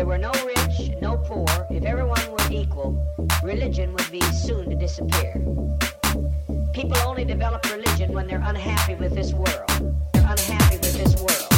there were no rich, no poor, if everyone were equal, religion would be soon to disappear. People only develop religion when they're unhappy with this world. They're unhappy with this world.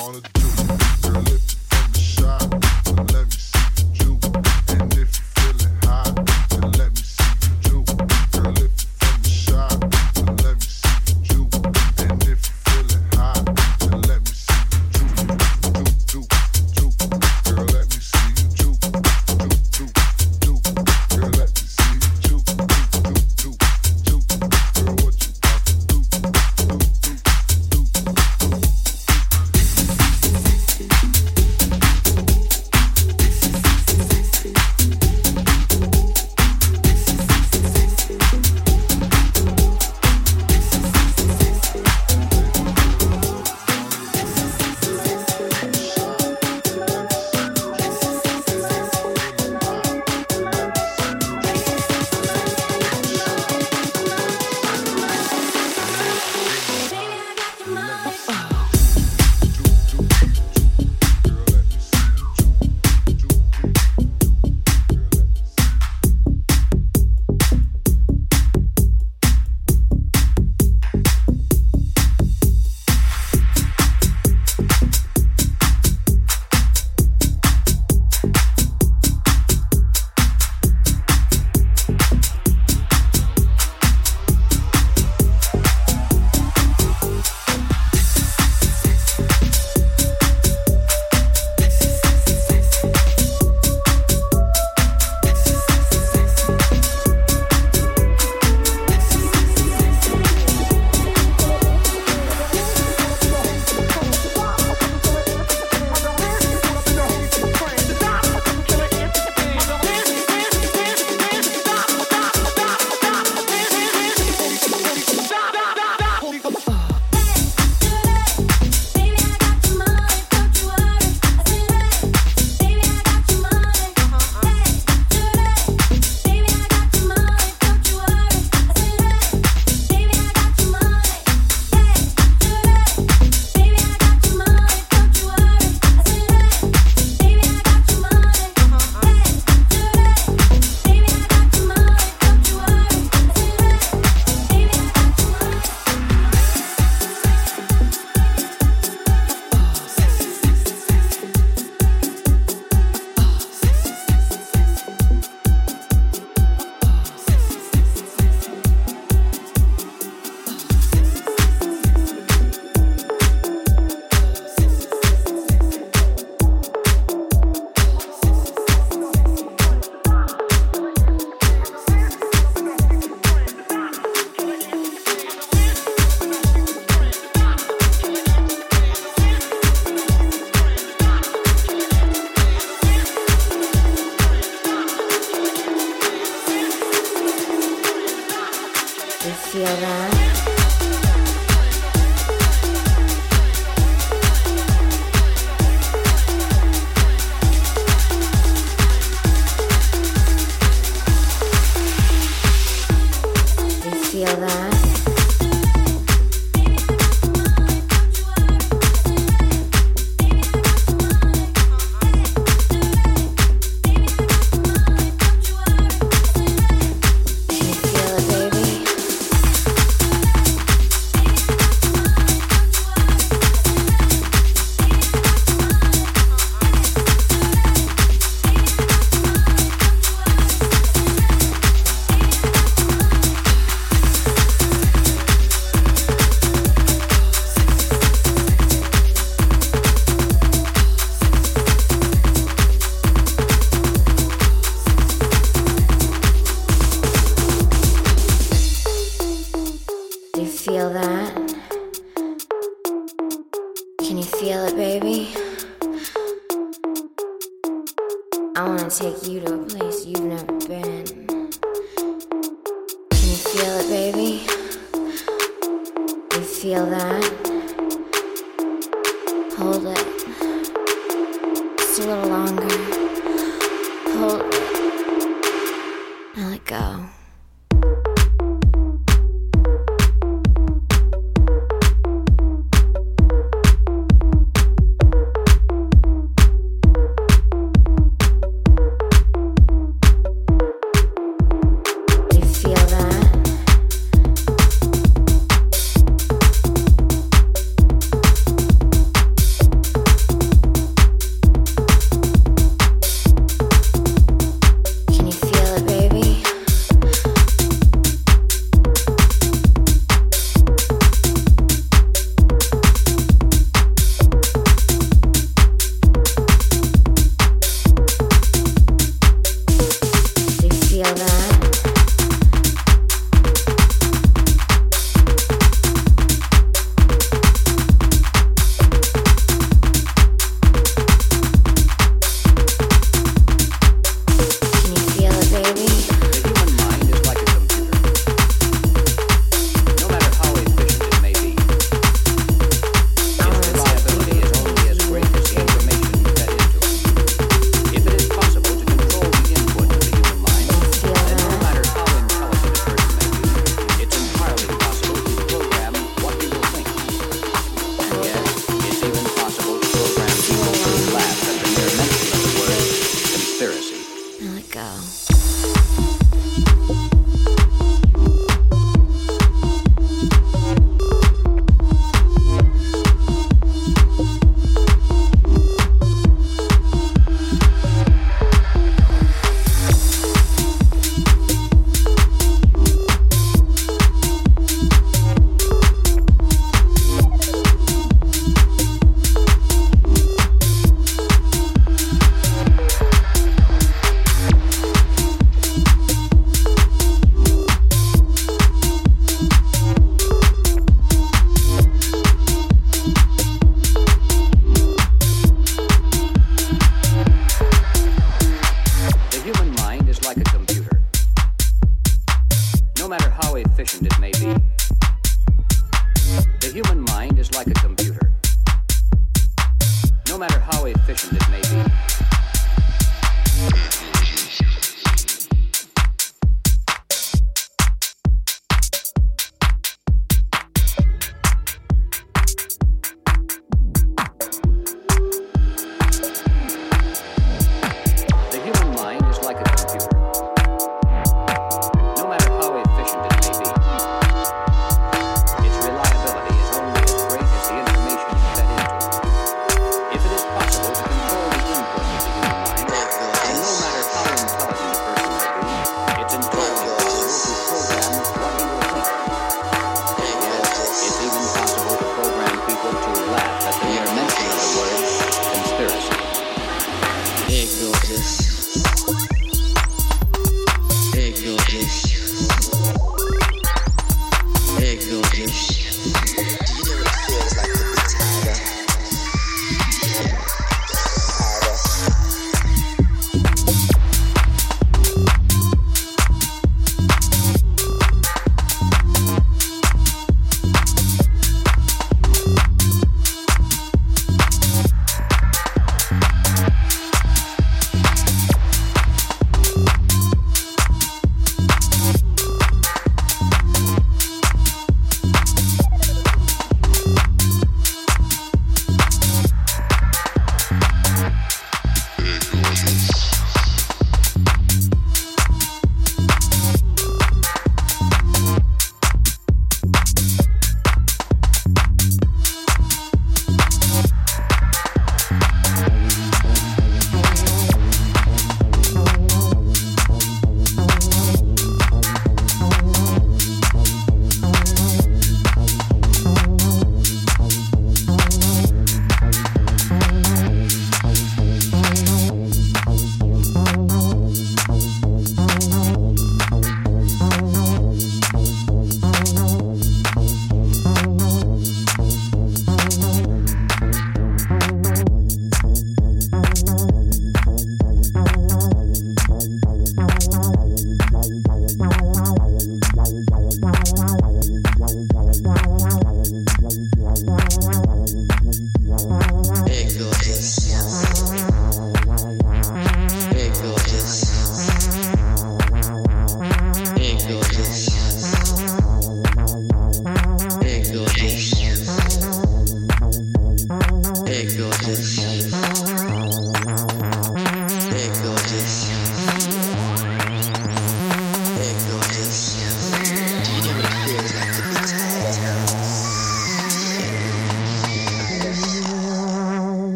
Wanna do. Girl, if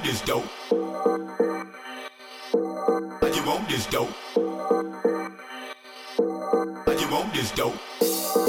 want this dope? You want this dope? You want this dope?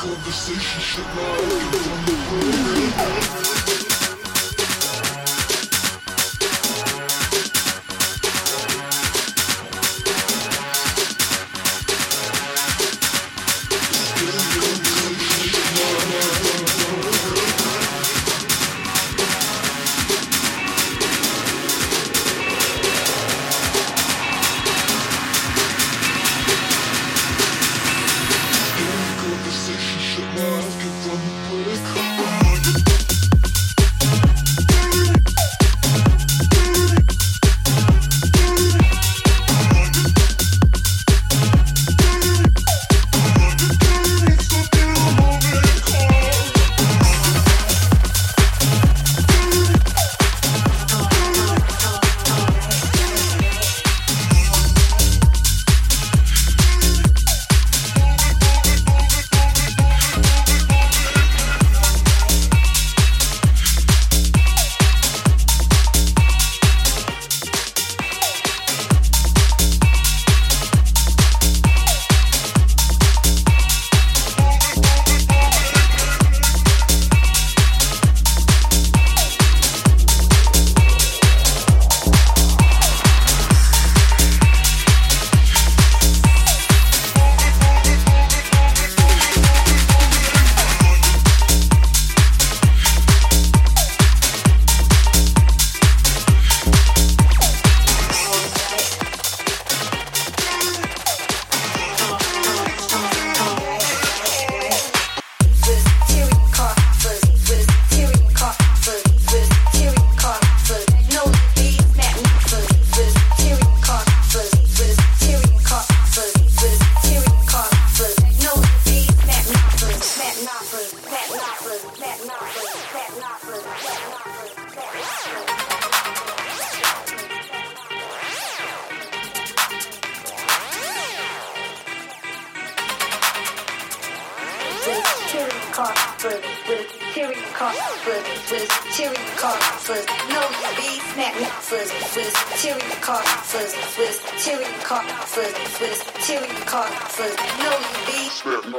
conversation should not be on the road. Be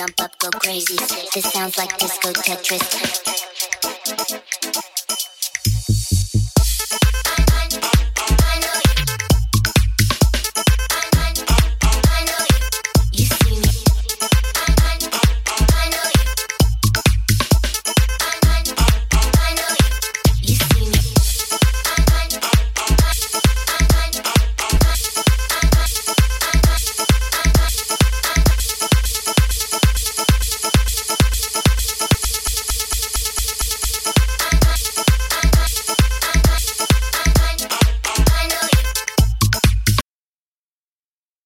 jump up,